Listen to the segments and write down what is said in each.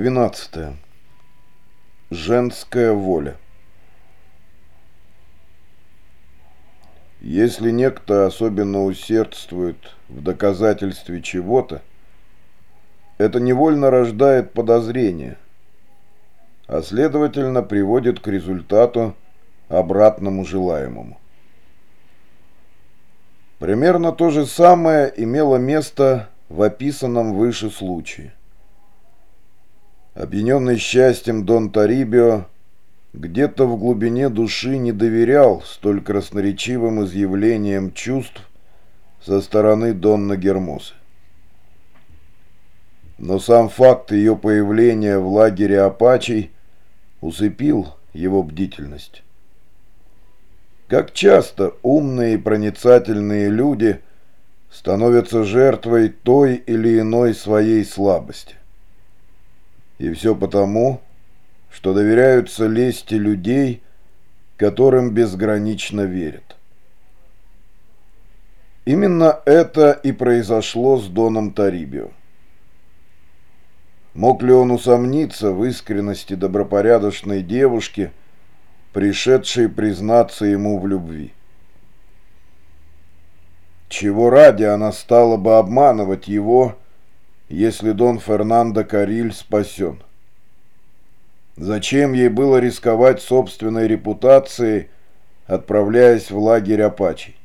12. Женская воля. Если некто особенно усердствует в доказательстве чего-то, это невольно рождает подозрение, а следовательно приводит к результату обратному желаемому. Примерно то же самое имело место в описанном выше случае. Опьяненный счастьем Дон Тарибио где-то в глубине души не доверял столь красноречивым изъявлениям чувств со стороны Донна Гермосы. Но сам факт ее появления в лагере Апачей усыпил его бдительность. Как часто умные и проницательные люди становятся жертвой той или иной своей слабости. И все потому, что доверяются лести людей, которым безгранично верят. Именно это и произошло с Доном Тарибио. Мог ли он усомниться в искренности добропорядочной девушки, пришедшей признаться ему в любви? Чего ради она стала бы обманывать его, если Дон Фернандо Кариль спасен? Зачем ей было рисковать собственной репутацией, отправляясь в лагерь Апачей?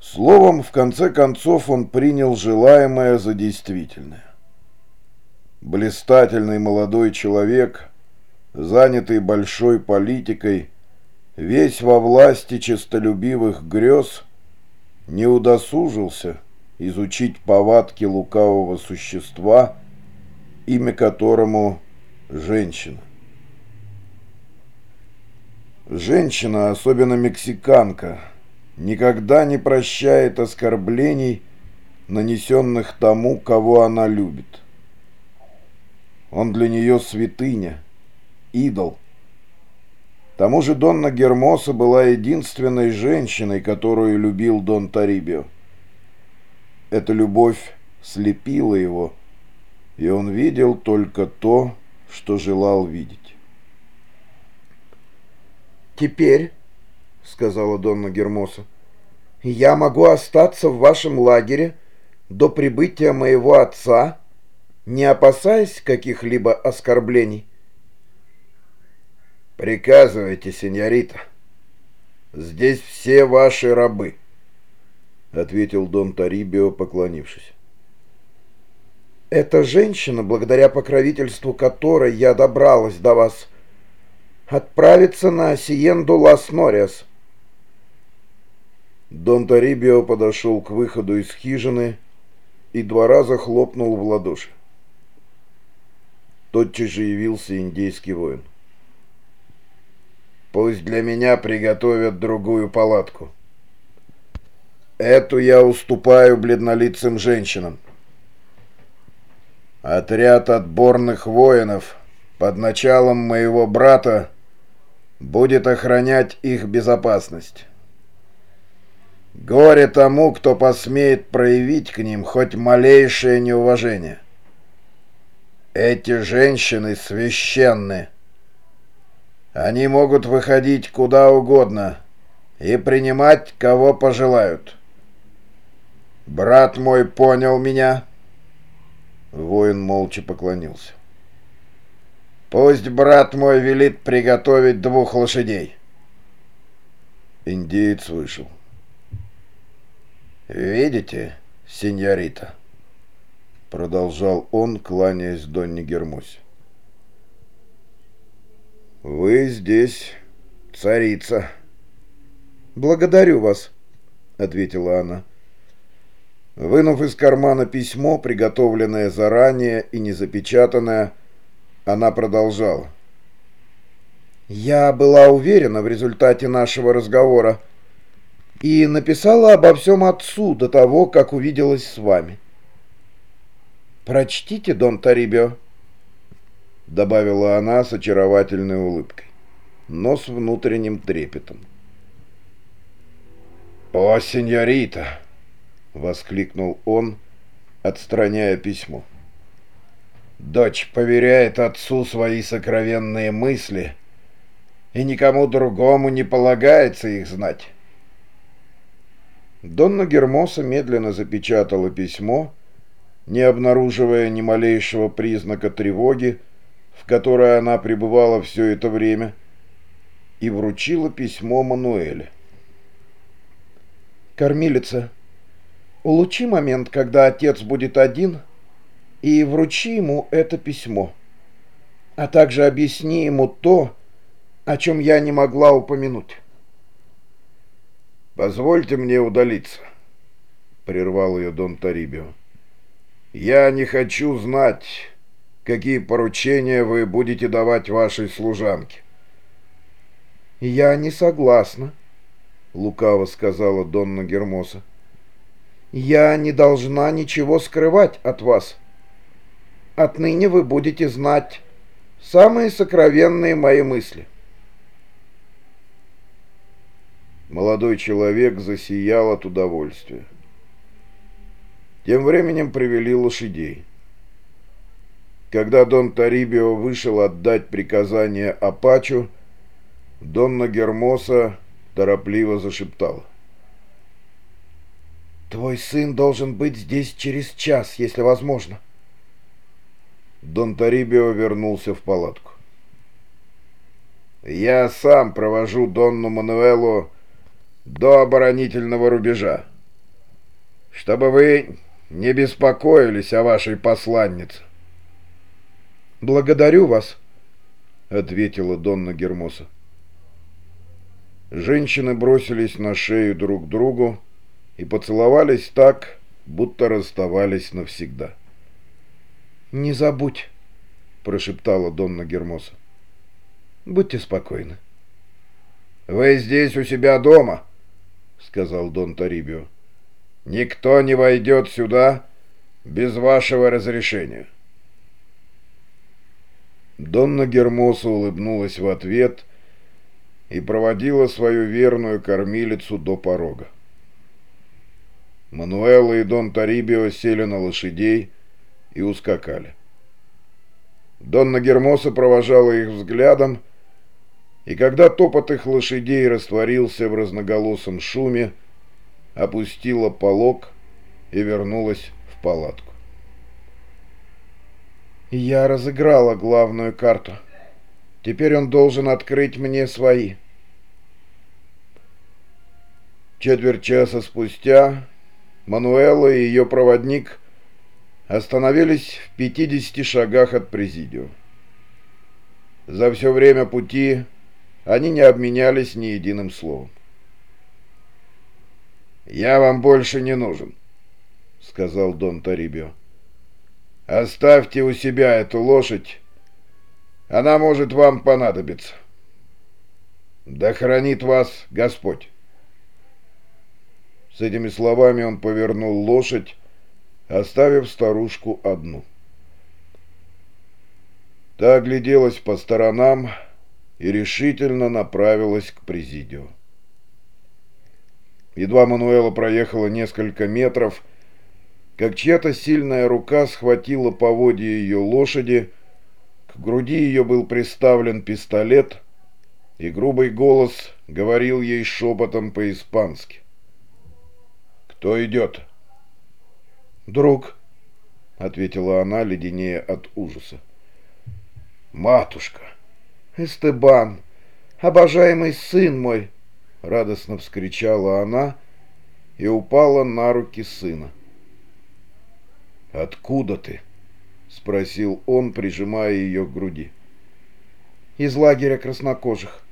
Словом, в конце концов он принял желаемое за действительное. Блистательный молодой человек, занятый большой политикой, весь во власти честолюбивых грез, не удосужился изучить повадки лукавого существа, имя которому женщина. Женщина, особенно мексиканка, никогда не прощает оскорблений, нанесенных тому, кого она любит. Он для нее святыня, идол – тому же Донна Гермоса была единственной женщиной, которую любил Дон Тарибио. Эта любовь слепила его, и он видел только то, что желал видеть. «Теперь, — сказала Донна Гермоса, — я могу остаться в вашем лагере до прибытия моего отца, не опасаясь каких-либо оскорблений». «Приказывайте, сеньорита. Здесь все ваши рабы», — ответил Дон Тарибио, поклонившись. «Эта женщина, благодаря покровительству которой я добралась до вас, отправится на Сиенду Лас Нориас». Дон Тарибио подошел к выходу из хижины и два раза хлопнул в ладоши. Тотчас же явился индейский воин. Пусть для меня приготовят другую палатку. Эту я уступаю бледнолицым женщинам. Отряд отборных воинов под началом моего брата будет охранять их безопасность. Горе тому, кто посмеет проявить к ним хоть малейшее неуважение. Эти женщины священны. Они могут выходить куда угодно и принимать, кого пожелают. Брат мой понял меня. Воин молча поклонился. Пусть брат мой велит приготовить двух лошадей. Индеец вышел. «Видите, сеньорита?» Продолжал он, кланяясь Донне Гермусе. «Вы здесь царица». «Благодарю вас», — ответила она. Вынув из кармана письмо, приготовленное заранее и не запечатанное, она продолжала. «Я была уверена в результате нашего разговора и написала обо всем отцу до того, как увиделась с вами. Прочтите, Дон Тарибио». — добавила она с очаровательной улыбкой, но с внутренним трепетом. «О, сеньорита!» — воскликнул он, отстраняя письмо. Дочь поверяет отцу свои сокровенные мысли, и никому другому не полагается их знать. Донна Гермоса медленно запечатала письмо, не обнаруживая ни малейшего признака тревоги, в которой она пребывала все это время, и вручила письмо Мануэле. «Кормилица, улучи момент, когда отец будет один, и вручи ему это письмо, а также объясни ему то, о чем я не могла упомянуть». «Позвольте мне удалиться», — прервал ее Дон Тарибио. «Я не хочу знать, какие поручения вы будете давать вашей служанке». «Я не согласна», — лукаво сказала Донна Гермоса. «Я не должна ничего скрывать от вас. Отныне вы будете знать самые сокровенные мои мысли». Молодой человек засиял от удовольствия. Тем временем привели лошадей. Когда Дон Тарибио вышел отдать приказание Апачу, Донна Гермоса торопливо зашептала. «Твой сын должен быть здесь через час, если возможно». Дон Тарибио вернулся в палатку. «Я сам провожу Донну Мануэлу до оборонительного рубежа. Чтобы вы не беспокоились о вашей посланнице. «Благодарю вас», — ответила Донна Гермоса. Женщины бросились на шею друг другу и поцеловались так, будто расставались навсегда. «Не забудь», — прошептала Донна Гермоса. «Будьте спокойны». «Вы здесь у себя дома?» — сказал Дон Тарибио. «Никто не войдет сюда без вашего разрешения». Донна Гермоса улыбнулась в ответ и проводила свою верную кормилицу до порога. Мануэла и Дон Тарибио сели на лошадей и ускакали. Донна Гермоса провожала их взглядом, и когда топот их лошадей растворился в разноголосом шуме, опустила полог и вернулась в палатку. «Я разыграла главную карту. Теперь он должен открыть мне свои». Четверть часа спустя Мануэла и ее проводник остановились в 50 шагах от Президио. За все время пути они не обменялись ни единым словом. «Я вам больше не нужен», — сказал Дон Тарибио. «Оставьте у себя эту лошадь. Она может вам понадобиться. Да хранит вас Господь». С этими словами он повернул лошадь, оставив старушку одну. Та огляделась по сторонам, и решительно направилась к президио. Едва Мануэла проехала несколько метров, как чья-то сильная рука схватила поводья ее лошади, к груди ее был приставлен пистолет, и грубый голос говорил ей шепотом по-испански. «Кто идет?» «Друг», — ответила она, леденее от ужаса. «Матушка!» «Эстебан, обожаемый сын мой!» — радостно вскричала она и упала на руки сына. «Откуда ты?» — спросил он, прижимая ее к груди. «Из лагеря краснокожих».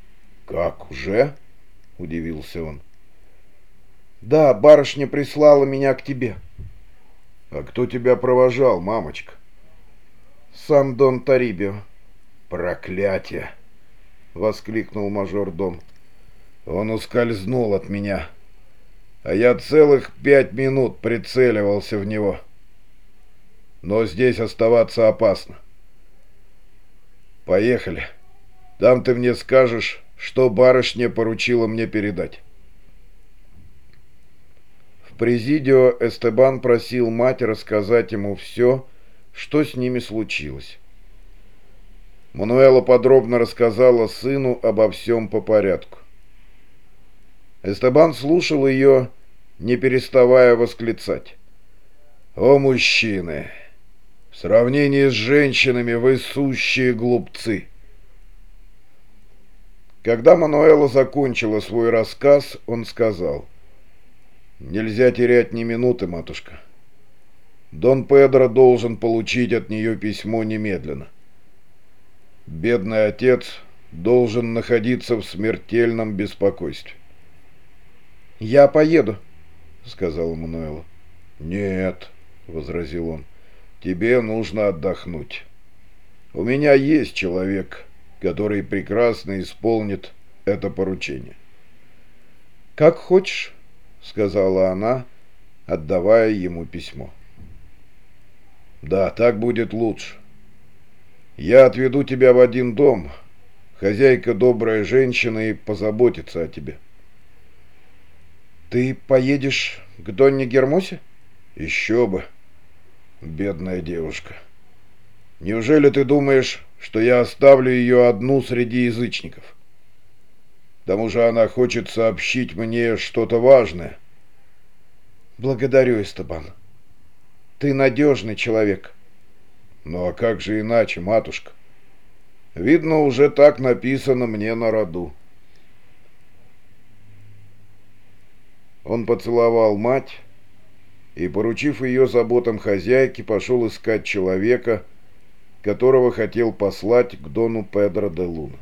«Как, уже?» — удивился он. «Да, барышня прислала меня к тебе». «А кто тебя провожал, мамочка?» «Сам Дон Тарибио». «Проклятие!» — воскликнул мажор Дом. «Он ускользнул от меня, а я целых пять минут прицеливался в него. Но здесь оставаться опасно. Поехали. Там ты мне скажешь, что барышня поручила мне передать». Президио Эстебан просил мать рассказать ему все, что с ними случилось. Мануэла подробно рассказала сыну обо всем по порядку. Эстебан слушал ее, не переставая восклицать. «О, мужчины! В сравнении с женщинами вы сущие глупцы!» Когда Мануэла закончила свой рассказ, он сказал, «Нельзя терять ни минуты, матушка. Дон Педро должен получить от нее письмо немедленно. Бедный отец должен находиться в смертельном беспокойстве». «Я поеду», — сказала Мануэла. «Нет», — возразил он, — «тебе нужно отдохнуть. У меня есть человек, который прекрасно исполнит это поручение. «Как хочешь», — сказала она, отдавая ему письмо. «Да, так будет лучше. Я отведу тебя в один дом. Хозяйка добрая женщина и позаботится о тебе». «Ты поедешь к Донне Гермосе?» «Еще бы, бедная девушка. Неужели ты думаешь, что я оставлю ее одну среди язычников. К тому же она хочет сообщить мне что-то важное. Благодарю, Эстебан. Ты надежный человек. Ну а как же иначе, матушка? Видно, уже так написано мне на роду. Он поцеловал мать и, поручив ее заботам хозяйки, пошел искать человека, которого хотел послать к дону Педро де Луна.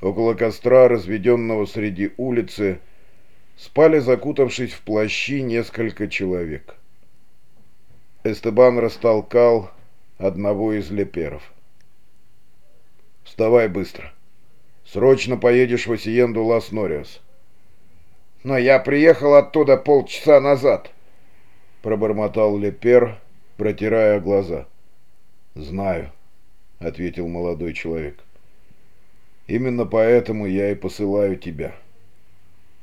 Около костра, разведенного среди улицы, спали, закутавшись в плащи, несколько человек. Эстебан растолкал одного из леперов. «Вставай быстро. Срочно поедешь в Осиенду Лас-Нориас». «Но я приехал оттуда полчаса назад», — пробормотал лепер, — протирая глаза. «Знаю», — ответил молодой человек. «Именно поэтому я и посылаю тебя.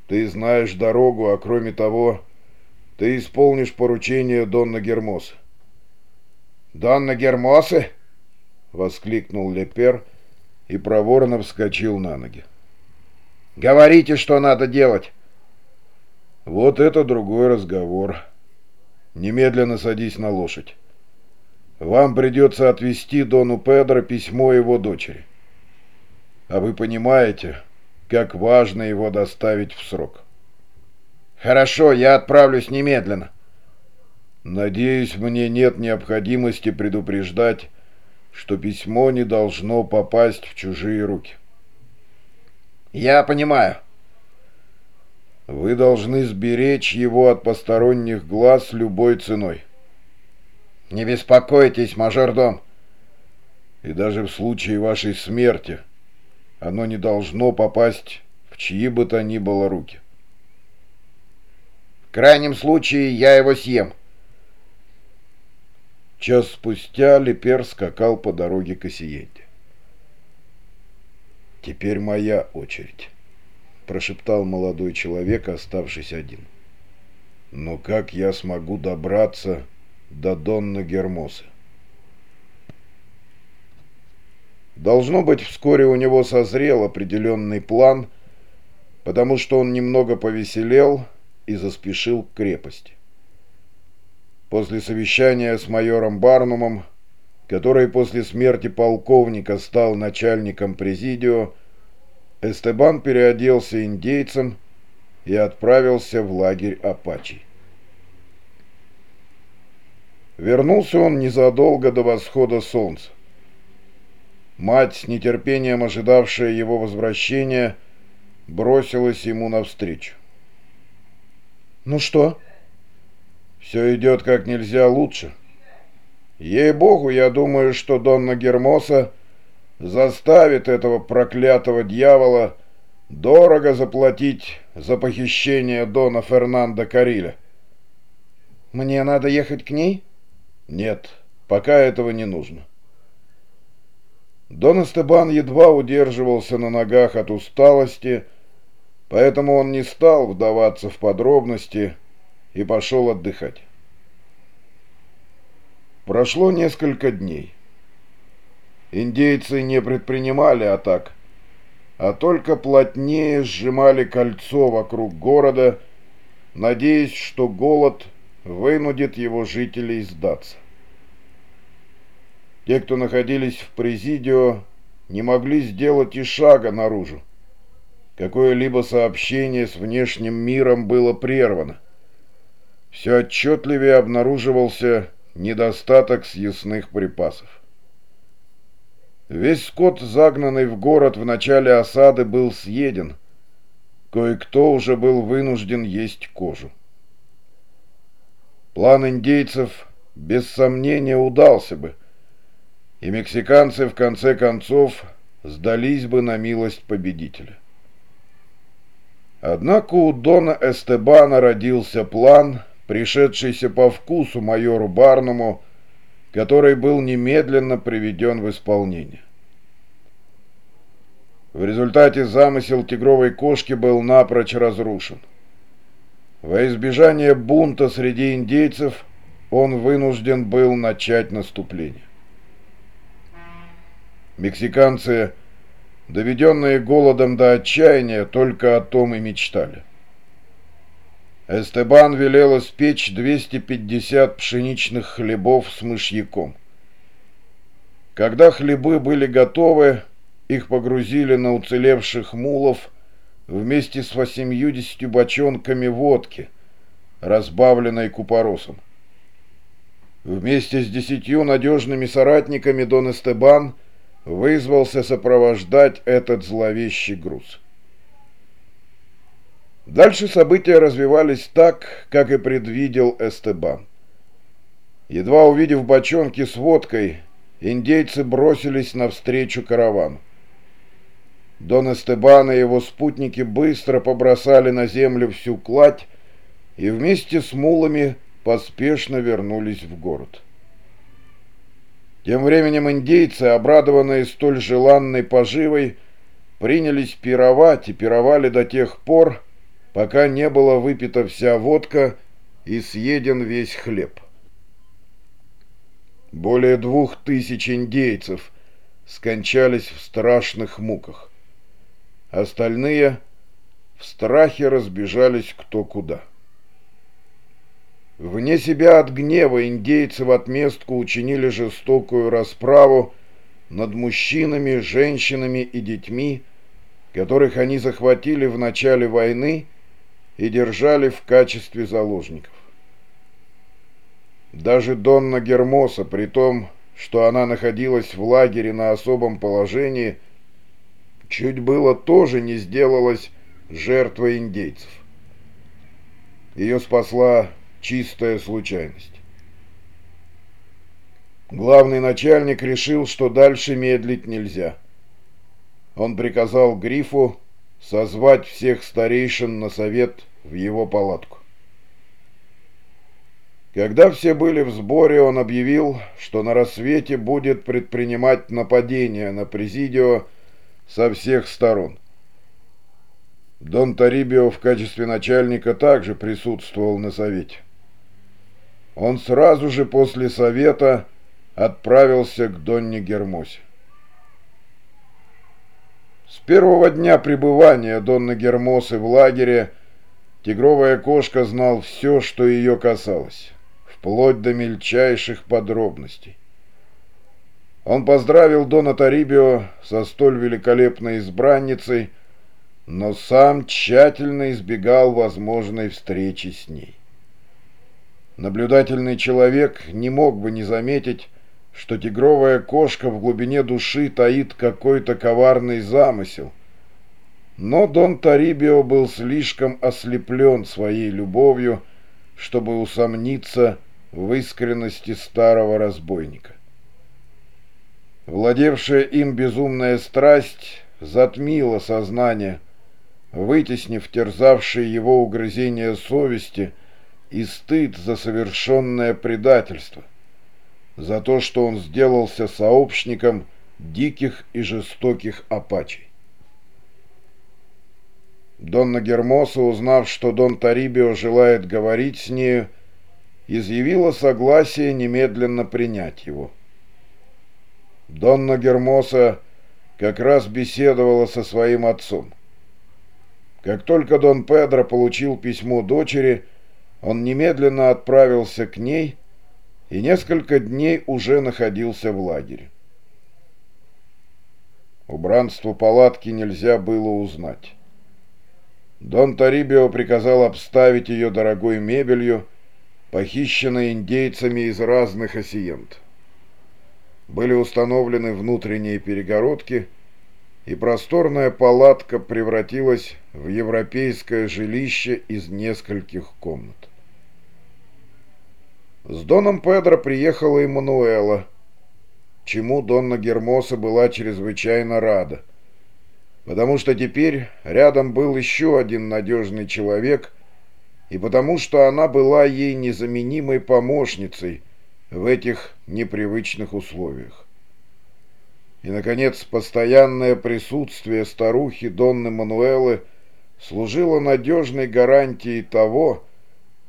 Ты знаешь дорогу, а кроме того, ты исполнишь поручение Донна Гермоса». «Донна Гермосы?» — воскликнул Лепер и проворно вскочил на ноги. «Говорите, что надо делать!» «Вот это другой разговор», Немедленно садись на лошадь. Вам придется отвезти Дону Педро письмо его дочери. А вы понимаете, как важно его доставить в срок. Хорошо, я отправлюсь немедленно. Надеюсь, мне нет необходимости предупреждать, что письмо не должно попасть в чужие руки. Я понимаю. Вы должны сберечь его от посторонних глаз любой ценой. Не беспокойтесь, мажордом. И даже в случае вашей смерти оно не должно попасть в чьи бы то ни было руки. В крайнем случае я его съем. Час спустя Лепер скакал по дороге к Осиенте. Теперь моя очередь прошептал молодой человек, оставшись один. «Но как я смогу добраться до Донна Гермоса?» Должно быть, вскоре у него созрел определенный план, потому что он немного повеселел и заспешил к крепости. После совещания с майором Барнумом, который после смерти полковника стал начальником президио, Эстебан переоделся индейцем и отправился в лагерь Апачи. Вернулся он незадолго до восхода солнца. Мать, с нетерпением ожидавшая его возвращения, бросилась ему навстречу. «Ну что?» «Все идет как нельзя лучше. Ей-богу, я думаю, что Донна Гермоса заставит этого проклятого дьявола дорого заплатить за похищение Дона Фернандо Кариля. Мне надо ехать к ней? Нет, пока этого не нужно. Дон Эстебан едва удерживался на ногах от усталости, поэтому он не стал вдаваться в подробности и пошел отдыхать. Прошло несколько дней. Индейцы не предпринимали атак, а только плотнее сжимали кольцо вокруг города, надеясь, что голод вынудит его жителей сдаться. Те, кто находились в Президио, не могли сделать и шага наружу. Какое-либо сообщение с внешним миром было прервано. Все отчетливее обнаруживался недостаток съестных припасов. Весь скот, загнанный в город в начале осады, был съеден. Кое-кто уже был вынужден есть кожу. План индейцев без сомнения удался бы, и мексиканцы в конце концов сдались бы на милость победителя. Однако у Дона Эстебана родился план, пришедшийся по вкусу майору Барнуму, который был немедленно приведен в исполнение. В результате замысел тигровой кошки был напрочь разрушен. Во избежание бунта среди индейцев он вынужден был начать наступление. Мексиканцы, доведенные голодом до отчаяния, только о том и мечтали. Эстебан велел испечь 250 пшеничных хлебов с мышьяком. Когда хлебы были готовы, их погрузили на уцелевших мулов вместе с 80 бочонками водки, разбавленной купоросом. Вместе с десятью надежными соратниками Дон Эстебан вызвался сопровождать этот зловещий груз. Дальше события развивались так, как и предвидел Эстебан. Едва увидев бочонки с водкой, индейцы бросились навстречу каравану. Дон Эстебан и его спутники быстро побросали на землю всю кладь и вместе с мулами поспешно вернулись в город. Тем временем индейцы, обрадованные столь желанной поживой, принялись пировать и пировали до тех пор, пока не была выпита вся водка и съеден весь хлеб. Более двух тысяч индейцев скончались в страшных муках. Остальные в страхе разбежались кто куда. Вне себя от гнева индейцы в отместку учинили жестокую расправу над мужчинами, женщинами и детьми, которых они захватили в начале войны и держали в качестве заложников. Даже Донна Гермоса, при том, что она находилась в лагере на особом положении, чуть было тоже не сделалась жертвой индейцев. Ее спасла чистая случайность. Главный начальник решил, что дальше медлить нельзя. Он приказал Грифу созвать всех старейшин на совет в его палатку. Когда все были в сборе, он объявил, что на рассвете будет предпринимать нападение на Президио со всех сторон. Дон Тарибио в качестве начальника также присутствовал на совете. Он сразу же после совета отправился к Донне Гермосе. С первого дня пребывания Донны Гермосы в лагере тигровая кошка знал все, что ее касалось, вплоть до мельчайших подробностей. Он поздравил Дона Тарибио со столь великолепной избранницей, но сам тщательно избегал возможной встречи с ней. Наблюдательный человек не мог бы не заметить, что тигровая кошка в глубине души таит какой-то коварный замысел. Но Дон Тарибио был слишком ослеплен своей любовью, чтобы усомниться в искренности старого разбойника. Владевшая им безумная страсть затмила сознание, вытеснив терзавшие его угрызения совести и стыд за совершенное предательство, за то, что он сделался сообщником диких и жестоких апачей. Донна Гермоса, узнав, что Дон Тарибио желает говорить с нею, изъявила согласие немедленно принять его. Донна Гермоса как раз беседовала со своим отцом. Как только Дон Педро получил письмо дочери, он немедленно отправился к ней и несколько дней уже находился в лагере. Убранство палатки нельзя было узнать. Дон Тарибио приказал обставить ее дорогой мебелью, похищенной индейцами из разных осиент. Были установлены внутренние перегородки, и просторная палатка превратилась в европейское жилище из нескольких комнат. С Доном Педро приехала Эммануэла, чему Донна Гермоса была чрезвычайно рада, потому что теперь рядом был еще один надежный человек, и потому что она была ей незаменимой помощницей в этих непривычных условиях. И, наконец, постоянное присутствие старухи Донны Мануэлы служило надежной гарантией того,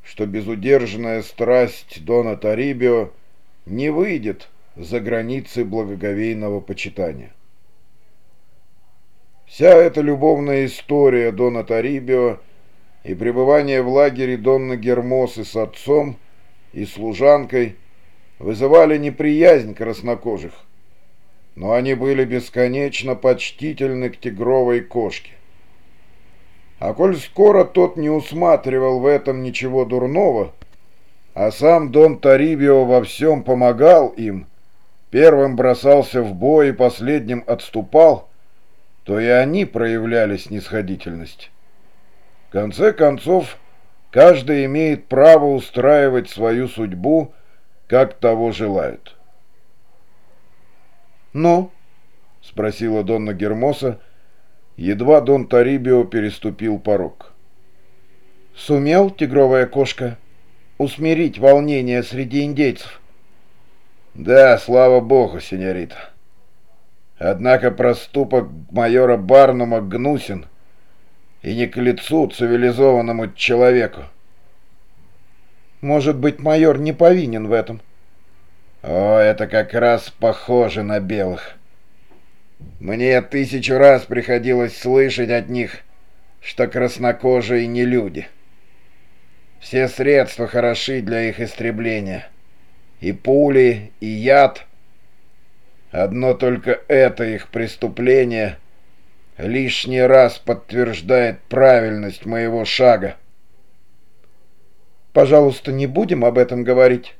что безудержная страсть Дона Тарибио не выйдет за границы благоговейного почитания. Вся эта любовная история Дона Тарибио и пребывание в лагере Донны Гермосы с отцом и служанкой вызывали неприязнь краснокожих, но они были бесконечно почтительны к тигровой кошке. А коль скоро тот не усматривал в этом ничего дурного, а сам Дон Тарибио во всем помогал им, первым бросался в бой и последним отступал, то и они проявляли снисходительность. В конце концов, каждый имеет право устраивать свою судьбу, как того желает. «Ну?» — спросила Донна Гермоса, едва Дон Тарибио переступил порог. «Сумел, тигровая кошка, усмирить волнение среди индейцев?» «Да, слава богу, сеньорита. Однако проступок майора Барнума гнусен и не к лицу цивилизованному человеку. Может быть, майор не повинен в этом?» «О, это как раз похоже на белых. Мне тысячу раз приходилось слышать от них, что краснокожие не люди. Все средства хороши для их истребления» и пули, и яд. Одно только это их преступление лишний раз подтверждает правильность моего шага. Пожалуйста, не будем об этом говорить.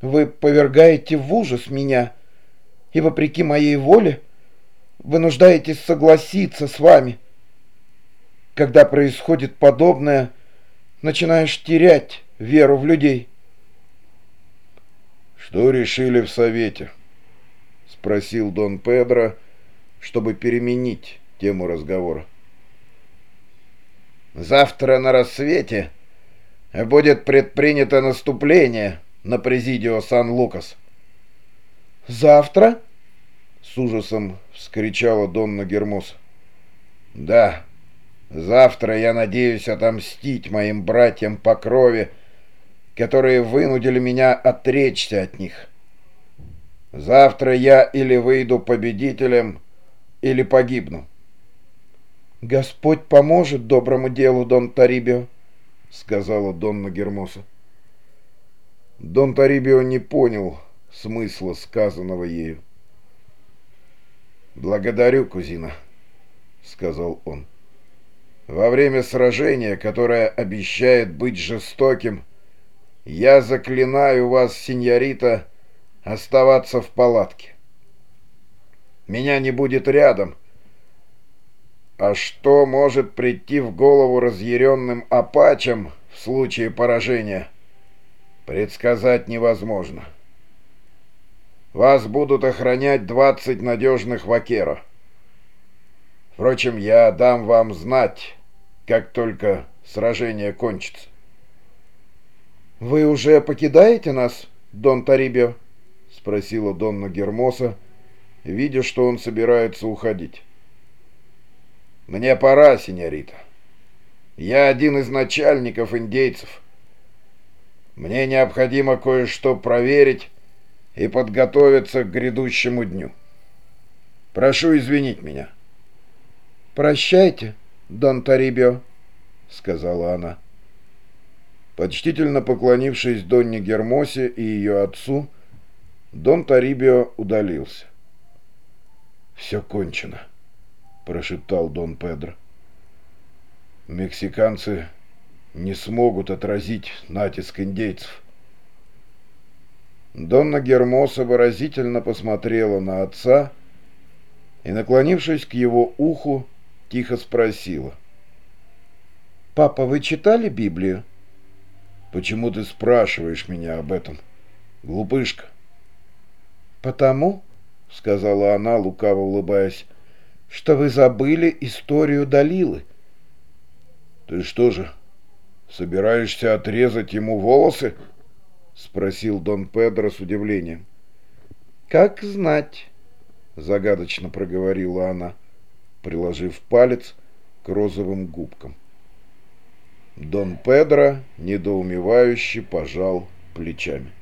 Вы повергаете в ужас меня, и, вопреки моей воле, вынуждаетесь согласиться с вами. Когда происходит подобное, начинаешь терять веру в людей. «Что решили в Совете?» — спросил Дон Педро, чтобы переменить тему разговора. «Завтра на рассвете будет предпринято наступление на Президио Сан-Лукас». «Завтра?» — с ужасом вскричала Донна Гермос. «Да, завтра я надеюсь отомстить моим братьям по крови, — которые вынудили меня отречься от них. Завтра я или выйду победителем, или погибну. «Господь поможет доброму делу, Дон Тарибио», — сказала Донна Гермоса. Дон Тарибио не понял смысла сказанного ею. «Благодарю, кузина», — сказал он. «Во время сражения, которое обещает быть жестоким, — я заклинаю вас, сеньорита, оставаться в палатке. Меня не будет рядом. А что может прийти в голову разъяренным апачам в случае поражения, предсказать невозможно. Вас будут охранять двадцать надежных вакеров. Впрочем, я дам вам знать, как только сражение кончится. «Вы уже покидаете нас, Дон Тарибио?» — спросила Донна Гермоса, видя, что он собирается уходить. «Мне пора, сеньорита. Я один из начальников индейцев. Мне необходимо кое-что проверить и подготовиться к грядущему дню. Прошу извинить меня». «Прощайте, Дон Тарибио», — сказала она. Почтительно поклонившись Донне Гермосе и ее отцу, Дон Тарибио удалился. «Все кончено», — прошептал Дон Педро. «Мексиканцы не смогут отразить натиск индейцев». Донна Гермоса выразительно посмотрела на отца и, наклонившись к его уху, тихо спросила. «Папа, вы читали Библию?» «Почему ты спрашиваешь меня об этом, глупышка?» «Потому», — сказала она, лукаво улыбаясь, — «что вы забыли историю Далилы». «Ты что же, собираешься отрезать ему волосы?» — спросил Дон Педро с удивлением. «Как знать», — загадочно проговорила она, приложив палец к розовым губкам. Дон Педро недоумевающе пожал плечами.